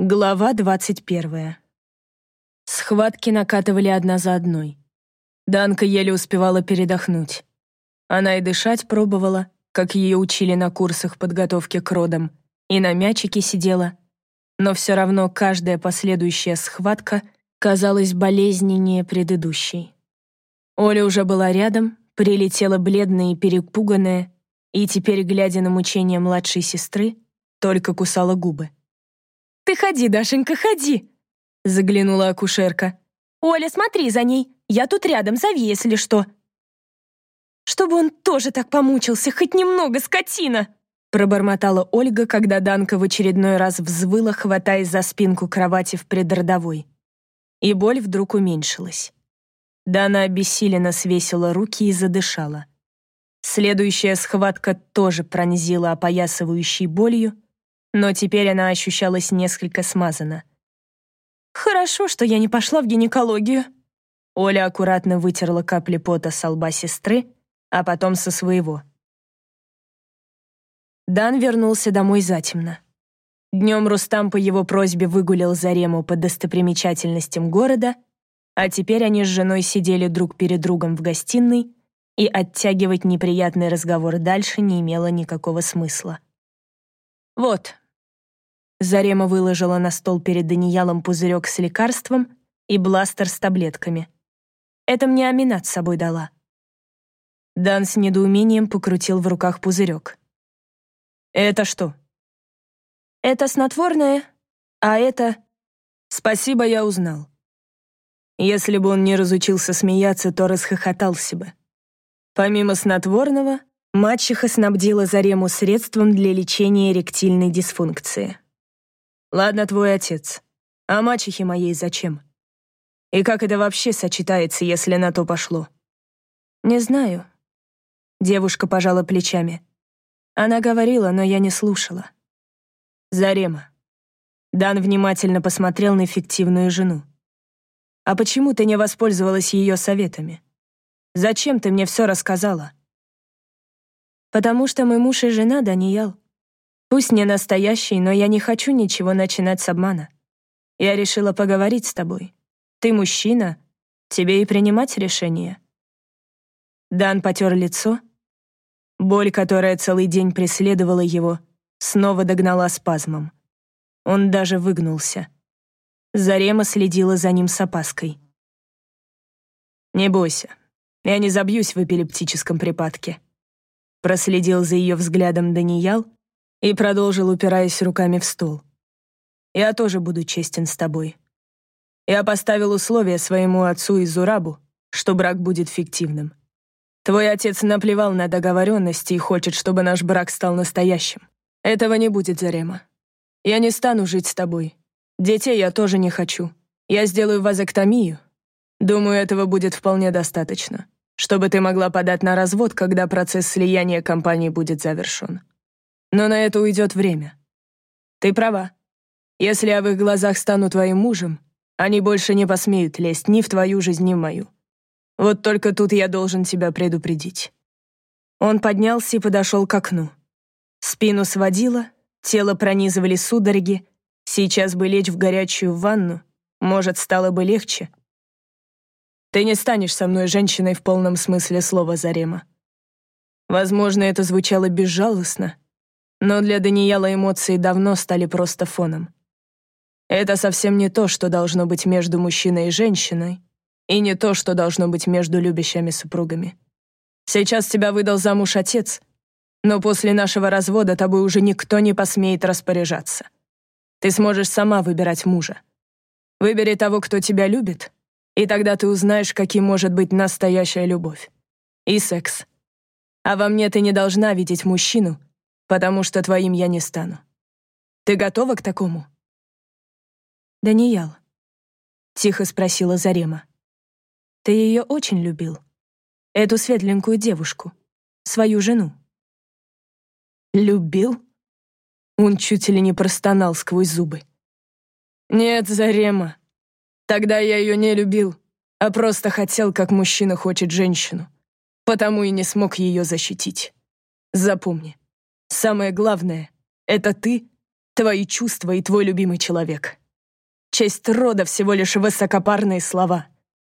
Глава двадцать первая. Схватки накатывали одна за одной. Данка еле успевала передохнуть. Она и дышать пробовала, как ее учили на курсах подготовки к родам, и на мячике сидела. Но все равно каждая последующая схватка казалась болезненнее предыдущей. Оля уже была рядом, прилетела бледная и перепуганная, и теперь, глядя на мучения младшей сестры, только кусала губы. «Ты ходи, Дашенька, ходи!» — заглянула акушерка. «Оля, смотри за ней, я тут рядом, зови, если что». «Чтобы он тоже так помучился, хоть немного, скотина!» пробормотала Ольга, когда Данка в очередной раз взвыла, хватаясь за спинку кровати в предродовой. И боль вдруг уменьшилась. Дана обессиленно свесила руки и задышала. Следующая схватка тоже пронзила опоясывающей болью, но теперь она ощущалась несколько смазанно. «Хорошо, что я не пошла в гинекологию». Оля аккуратно вытерла капли пота с лба сестры, а потом со своего. Дан вернулся домой затемно. Днем Рустам по его просьбе выгулял Зарему по достопримечательностям города, а теперь они с женой сидели друг перед другом в гостиной, и оттягивать неприятный разговор дальше не имело никакого смысла. «Вот». Зарема выложила на стол перед Даниялом пузырек с лекарством и бластер с таблетками. «Это мне Аминат с собой дала». Дан с недоумением покрутил в руках пузырек. «Это что?» «Это снотворное, а это...» «Спасибо, я узнал». Если бы он не разучился смеяться, то расхохотался бы. Помимо снотворного, Мачеха снабдила Зарему средством для лечения эректильной дисфункции. «Ладно, твой отец. А мачехе моей зачем? И как это вообще сочетается, если на то пошло?» «Не знаю». Девушка пожала плечами. Она говорила, но я не слушала. «Зарема». Дан внимательно посмотрел на фиктивную жену. «А почему ты не воспользовалась ее советами? Зачем ты мне все рассказала?» Потому что мы муж и жена, Даниял. Пусть не настоящий, но я не хочу ничего начинать с обмана. Я решила поговорить с тобой. Ты мужчина, тебе и принимать решение. Дан потер лицо. Боль, которая целый день преследовала его, снова догнала спазмом. Он даже выгнулся. Зарема следила за ним с опаской. «Не бойся, я не забьюсь в эпилептическом припадке», Проследил за ее взглядом Даниял и продолжил, упираясь руками в стол. «Я тоже буду честен с тобой. Я поставил условия своему отцу и Зурабу, что брак будет фиктивным. Твой отец наплевал на договоренности и хочет, чтобы наш брак стал настоящим. Этого не будет, Зарема. Я не стану жить с тобой. Детей я тоже не хочу. Я сделаю вазоктомию. Думаю, этого будет вполне достаточно чтобы ты могла подать на развод, когда процесс слияния компаний будет завершен. Но на это уйдет время. Ты права. Если я в их глазах стану твоим мужем, они больше не посмеют лезть ни в твою жизнь, ни в мою. Вот только тут я должен тебя предупредить». Он поднялся и подошел к окну. Спину сводило, тело пронизывали судороги. Сейчас бы лечь в горячую ванну, может, стало бы легче, ты не станешь со мной женщиной в полном смысле слова, Зарема. Возможно, это звучало безжалостно, но для Даниэла эмоции давно стали просто фоном. Это совсем не то, что должно быть между мужчиной и женщиной, и не то, что должно быть между любящими супругами. Сейчас тебя выдал замуж отец, но после нашего развода тобой уже никто не посмеет распоряжаться. Ты сможешь сама выбирать мужа. Выбери того, кто тебя любит, и тогда ты узнаешь, каким может быть настоящая любовь. И секс. А во мне ты не должна видеть мужчину, потому что твоим я не стану. Ты готова к такому? Даниял, тихо спросила Зарема. Ты ее очень любил? Эту светленькую девушку, свою жену. Любил? Он чуть ли не простонал сквозь зубы. Нет, Зарема, Тогда я ее не любил, а просто хотел, как мужчина хочет женщину. Потому и не смог ее защитить. Запомни, самое главное — это ты, Твои чувства и твой любимый человек. Честь рода всего лишь высокопарные слова.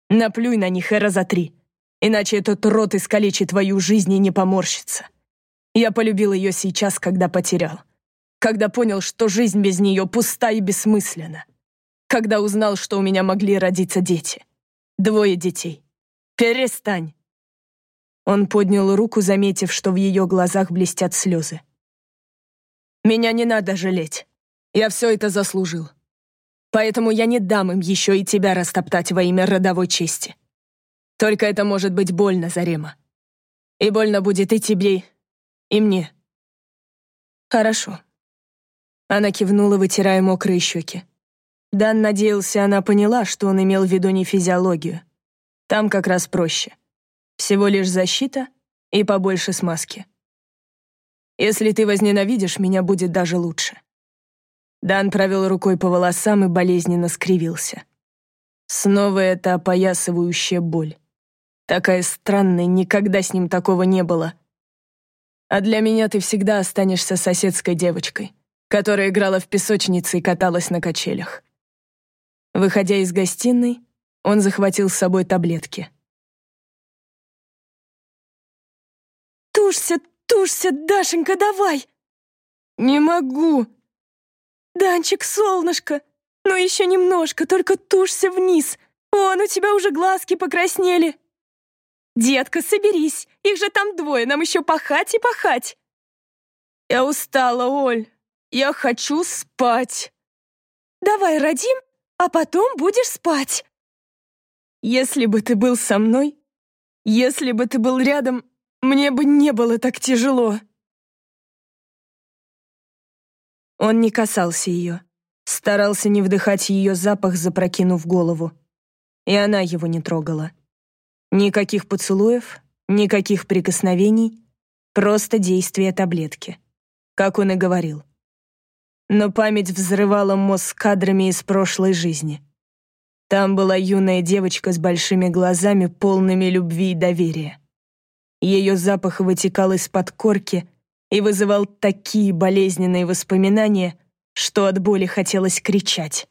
Наплюй на них и разотри, иначе этот род искалечит твою жизнь и не поморщится. Я полюбил ее сейчас, когда потерял. Когда понял, что жизнь без нее пуста и бессмысленна. Когда узнал, что у меня могли родиться дети. Двое детей. Перестань. Он поднял руку, заметив, что в ее глазах блестят слезы. Меня не надо жалеть. Я все это заслужил. Поэтому я не дам им еще и тебя растоптать во имя родовой чести. Только это может быть больно, Зарема. И больно будет и тебе, и мне. Хорошо. Она кивнула, вытирая мокрые щеки. Дан надеялся, она поняла, что он имел в виду не физиологию. Там как раз проще. Всего лишь защита и побольше смазки. Если ты возненавидишь, меня будет даже лучше. Дан провел рукой по волосам и болезненно скривился. Снова эта опоясывающая боль. Такая странная, никогда с ним такого не было. А для меня ты всегда останешься соседской девочкой, которая играла в песочнице и каталась на качелях. Выходя из гостиной, он захватил с собой таблетки. «Тушься, тушься, Дашенька, давай!» «Не могу!» «Данчик, солнышко, ну еще немножко, только тушься вниз. Вон, у тебя уже глазки покраснели». «Детка, соберись, их же там двое, нам еще пахать и пахать». «Я устала, Оль, я хочу спать». «Давай родим, а потом будешь спать». «Если бы ты был со мной, если бы ты был рядом, мне бы не было так тяжело». Он не касался ее, старался не вдыхать ее запах, запрокинув голову. И она его не трогала. Никаких поцелуев, никаких прикосновений, просто действие таблетки. Как он и говорил. Но память взрывала мозг кадрами из прошлой жизни. Там была юная девочка с большими глазами, полными любви и доверия. Ее запах вытекал из-под корки и вызывал такие болезненные воспоминания, что от боли хотелось кричать.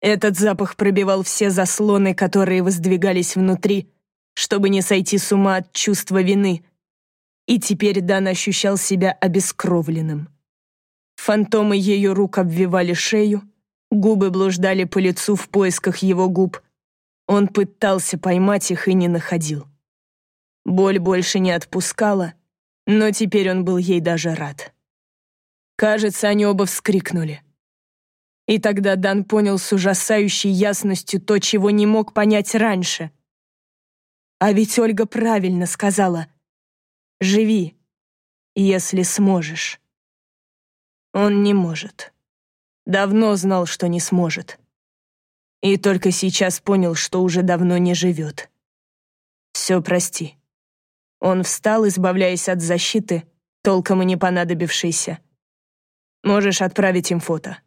Этот запах пробивал все заслоны, которые воздвигались внутри, чтобы не сойти с ума от чувства вины. И теперь Дан ощущал себя обескровленным. Фантомы ее рук обвивали шею, губы блуждали по лицу в поисках его губ. Он пытался поймать их и не находил. Боль больше не отпускала, но теперь он был ей даже рад. Кажется, они оба вскрикнули. И тогда Дан понял с ужасающей ясностью то, чего не мог понять раньше. А ведь Ольга правильно сказала «Живи, если сможешь». Он не может. Давно знал, что не сможет. И только сейчас понял, что уже давно не живет. Все прости. Он встал, избавляясь от защиты, толком и не понадобившейся. Можешь отправить им фото.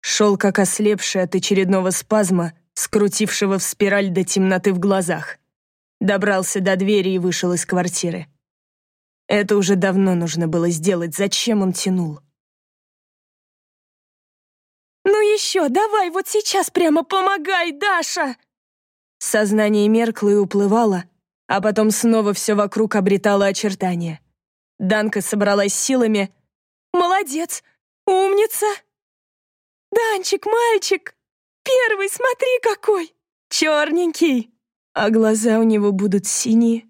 Шел как ослепший от очередного спазма, скрутившего в спираль до темноты в глазах. Добрался до двери и вышел из квартиры. Это уже давно нужно было сделать, зачем он тянул? Еще, давай, вот сейчас прямо помогай, Даша!» Сознание меркло и уплывало, а потом снова все вокруг обретало очертания. Данка собралась силами. «Молодец! Умница!» «Данчик, мальчик! Первый, смотри какой! Черненький!» А глаза у него будут синие,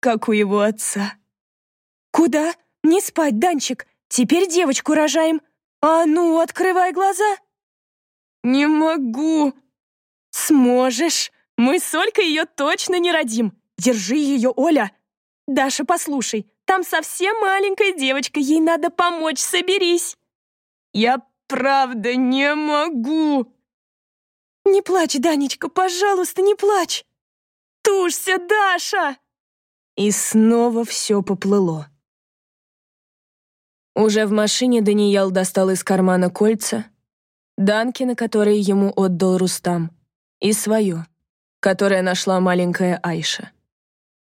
как у его отца. «Куда? Не спать, Данчик! Теперь девочку рожаем! А ну, открывай глаза!» «Не могу!» «Сможешь! Мы с Олькой ее точно не родим! Держи ее, Оля!» «Даша, послушай, там совсем маленькая девочка, ей надо помочь, соберись!» «Я правда не могу!» «Не плачь, Данечка, пожалуйста, не плачь!» «Тушься, Даша!» И снова все поплыло. Уже в машине Даниял достал из кармана кольца, Данкина, которые ему отдал Рустам, и свое, которое нашла маленькая Айша.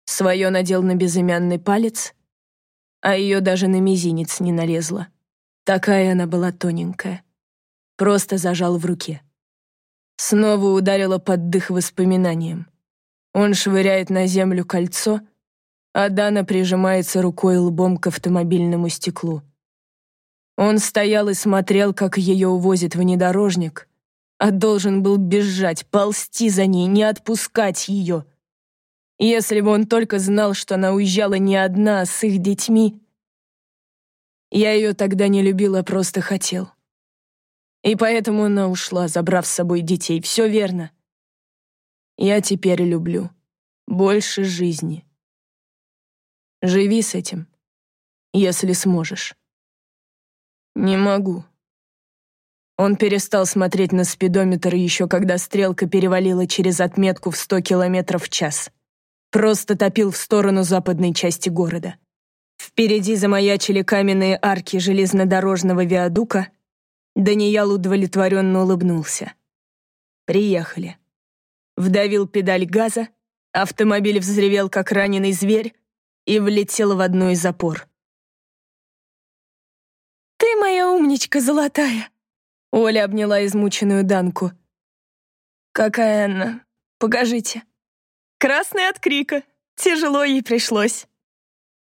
Свое надел на безымянный палец, а ее даже на мизинец не налезла. Такая она была тоненькая. Просто зажал в руке. Снова ударила под дых воспоминанием. Он швыряет на землю кольцо, а Дана прижимается рукой лбом к автомобильному стеклу. Он стоял и смотрел, как ее увозит внедорожник, а должен был бежать, ползти за ней, не отпускать ее. Если бы он только знал, что она уезжала не одна, а с их детьми. Я ее тогда не любила, просто хотел. И поэтому она ушла, забрав с собой детей. Все верно. Я теперь люблю. Больше жизни. Живи с этим, если сможешь. Не могу. Он перестал смотреть на спидометр еще когда стрелка перевалила через отметку в 100 километров в час. Просто топил в сторону западной части города. Впереди замаячили каменные арки железнодорожного виадука. Даниял удовлетворенно улыбнулся. Приехали. Вдавил педаль газа, автомобиль взревел, как раненый зверь, и влетел в одну из опор. «Ты моя умничка золотая!» Оля обняла измученную Данку. «Какая она? Покажите». «Красная от крика. Тяжело ей пришлось».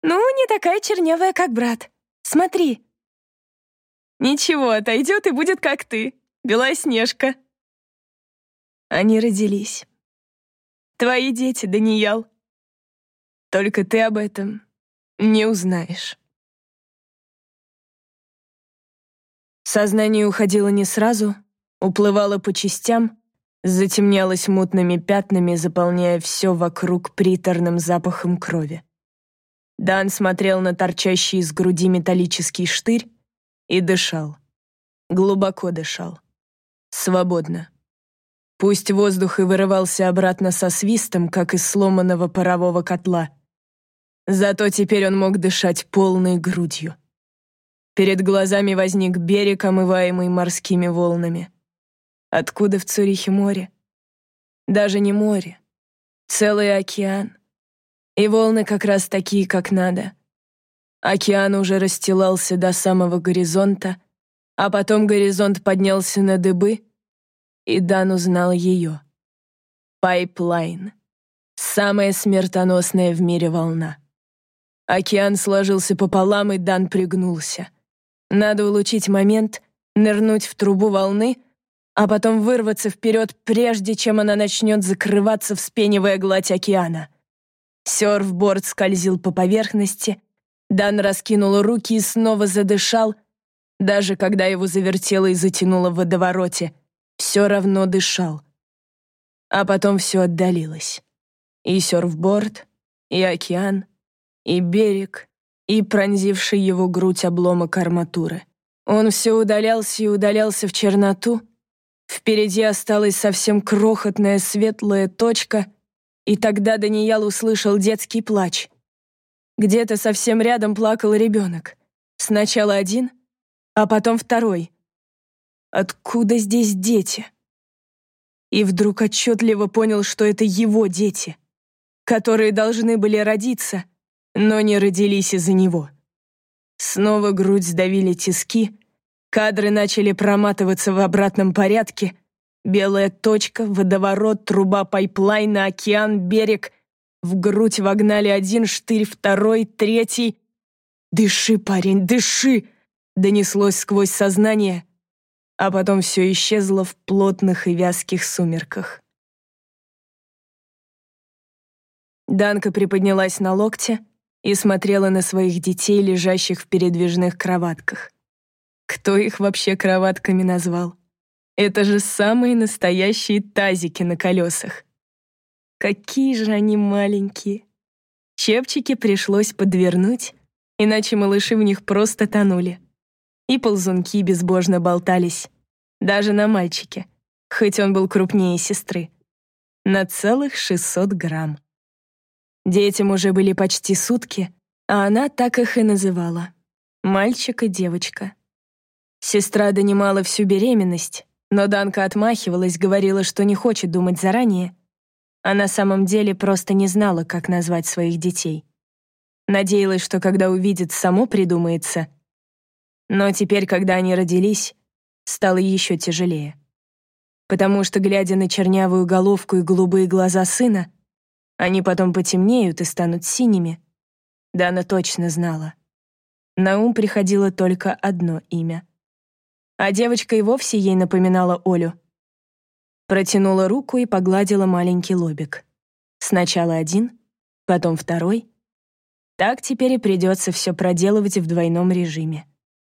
«Ну, не такая чернявая, как брат. Смотри». «Ничего, отойдет и будет как ты, Белоснежка». Они родились. Твои дети, Даниял. Только ты об этом не узнаешь. Сознание уходило не сразу, уплывало по частям, затемнялось мутными пятнами, заполняя все вокруг приторным запахом крови. Дан смотрел на торчащий из груди металлический штырь и дышал. Глубоко дышал. Свободно. Пусть воздух и вырывался обратно со свистом, как из сломанного парового котла. Зато теперь он мог дышать полной грудью. Перед глазами возник берег, омываемый морскими волнами. Откуда в Цюрихе море? Даже не море. Целый океан. И волны как раз такие, как надо. Океан уже расстилался до самого горизонта, а потом горизонт поднялся на дыбы, и Дан узнал ее. Пайплайн. Самая смертоносная в мире волна. Океан сложился пополам, и Дан пригнулся — надо улучить момент, нырнуть в трубу волны, а потом вырваться вперед, прежде чем она начнет закрываться, вспенивая гладь океана. Сёрфборд скользил по поверхности, Дан раскинул руки и снова задышал, даже когда его завертело и затянуло в водовороте, все равно дышал. А потом все отдалилось. И сёрфборд, и океан, и берег, и пронзивший его грудь обломок арматуры. Он все удалялся и удалялся в черноту. Впереди осталась совсем крохотная светлая точка, и тогда Даниял услышал детский плач. Где-то совсем рядом плакал ребенок. Сначала один, а потом второй. Откуда здесь дети? И вдруг отчетливо понял, что это его дети, которые должны были родиться — но не родились из-за него. Снова грудь сдавили тиски, кадры начали проматываться в обратном порядке. Белая точка, водоворот, труба пайплайна, океан, берег. В грудь вогнали один штырь, второй, третий. «Дыши, парень, дыши!» донеслось сквозь сознание, а потом все исчезло в плотных и вязких сумерках. Данка приподнялась на локте, и смотрела на своих детей, лежащих в передвижных кроватках. Кто их вообще кроватками назвал? Это же самые настоящие тазики на колесах. Какие же они маленькие. Чепчики пришлось подвернуть, иначе малыши в них просто тонули. И ползунки безбожно болтались. Даже на мальчике, хоть он был крупнее сестры. На целых 600 грамм. Детям уже были почти сутки, а она так их и называла. Мальчик и девочка. Сестра донимала всю беременность, но Данка отмахивалась, говорила, что не хочет думать заранее, а на самом деле просто не знала, как назвать своих детей. Надеялась, что когда увидит, само придумается. Но теперь, когда они родились, стало еще тяжелее. Потому что, глядя на чернявую головку и голубые глаза сына, они потом потемнеют и станут синими. Дана точно знала. На ум приходило только одно имя. А девочка и вовсе ей напоминала Олю. Протянула руку и погладила маленький лобик. Сначала один, потом второй. Так теперь и придется все проделывать в двойном режиме.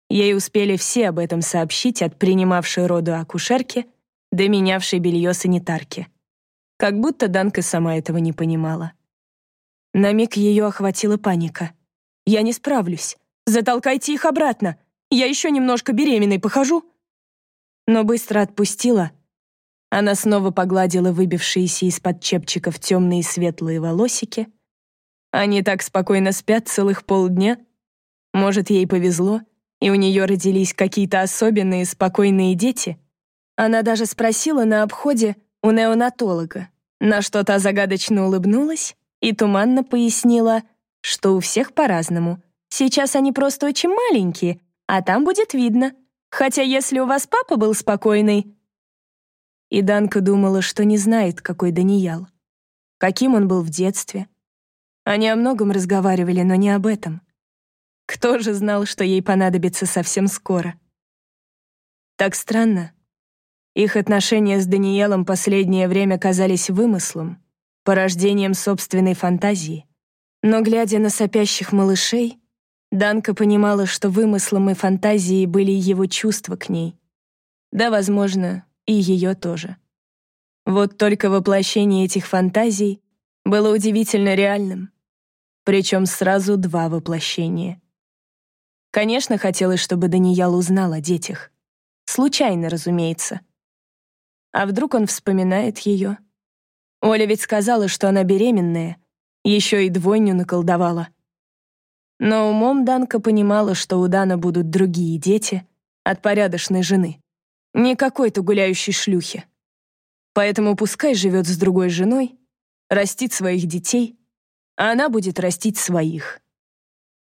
Ей успели все об этом сообщить от принимавшей роду акушерки до менявшей белье санитарки. Как будто Данка сама этого не понимала. На миг ее охватила паника. «Я не справлюсь. Затолкайте их обратно. Я еще немножко беременной похожу». Но быстро отпустила. Она снова погладила выбившиеся из-под чепчиков темные светлые волосики. Они так спокойно спят целых полдня. Может, ей повезло, и у нее родились какие-то особенные спокойные дети. Она даже спросила на обходе у неонатолога, на что та загадочно улыбнулась и туманно пояснила, что у всех по-разному. Сейчас они просто очень маленькие, а там будет видно. Хотя если у вас папа был спокойный... И Данка думала, что не знает, какой Даниял. Каким он был в детстве. Они о многом разговаривали, но не об этом. Кто же знал, что ей понадобится совсем скоро? Так странно, их отношения с Даниэлом последнее время казались вымыслом, порождением собственной фантазии. Но, глядя на сопящих малышей, Данка понимала, что вымыслом и фантазией были его чувства к ней. Да, возможно, и ее тоже. Вот только воплощение этих фантазий было удивительно реальным. Причем сразу два воплощения. Конечно, хотелось, чтобы Даниял узнал о детях. Случайно, разумеется — а вдруг он вспоминает ее? Оля ведь сказала, что она беременная, еще и двойню наколдовала. Но умом Данка понимала, что у Дана будут другие дети от порядочной жены. Не какой-то гуляющей шлюхи. Поэтому пускай живет с другой женой, растит своих детей, а она будет растить своих.